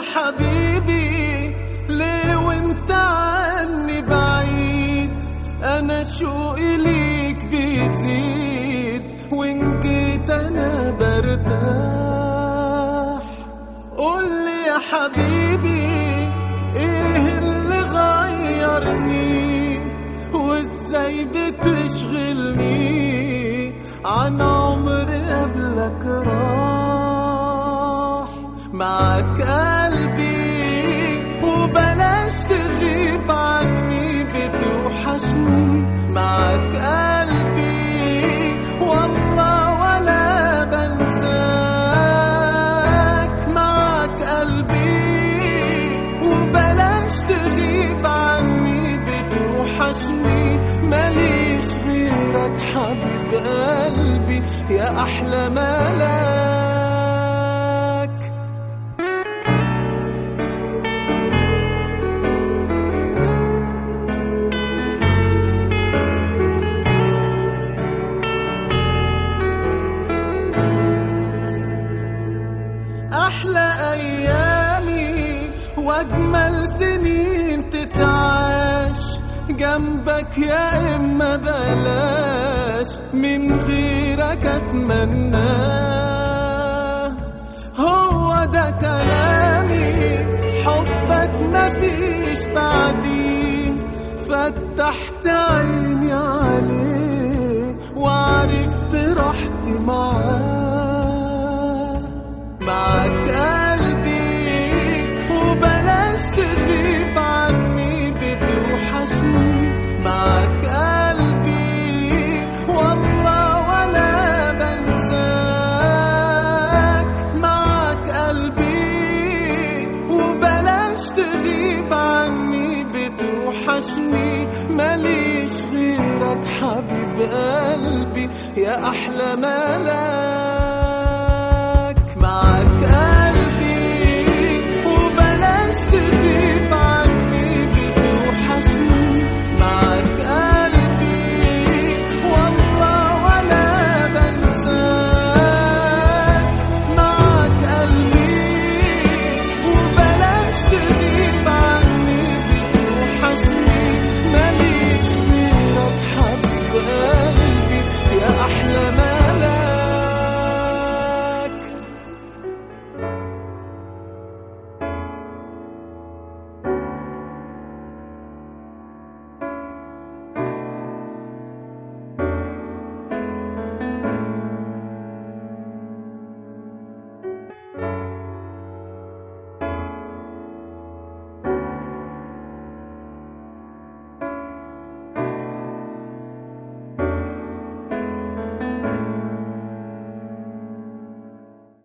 يا حبيبي ليه وانت عني بعيد؟ أنا شوقي ليك بيزيد؟ وإن جيت أنا برتاح. قول لي يا حبيبي إيه اللي غيرني؟ وإزاي بتشغلني؟ عن عمر قبلك راح. قلبي وبلاش تغيب عني بتوحشني معك قلبي. والله ولا بنساك قلبي. وبلاش تغيب عني بتوحشني. ماليش غيرك حبيب قلبي. يا أحلى ملاك أحلى أيامي وأجمل سنين تتعاش. جنبك يا إما بلاش من غيرك أتمناه هو ده كلامي حبك مفيش بعديه فتحت عيني عليه وعرفت راحتي معاه بتوحشني ماليش غيرك حبيب قلبي. يا أحلى ملاك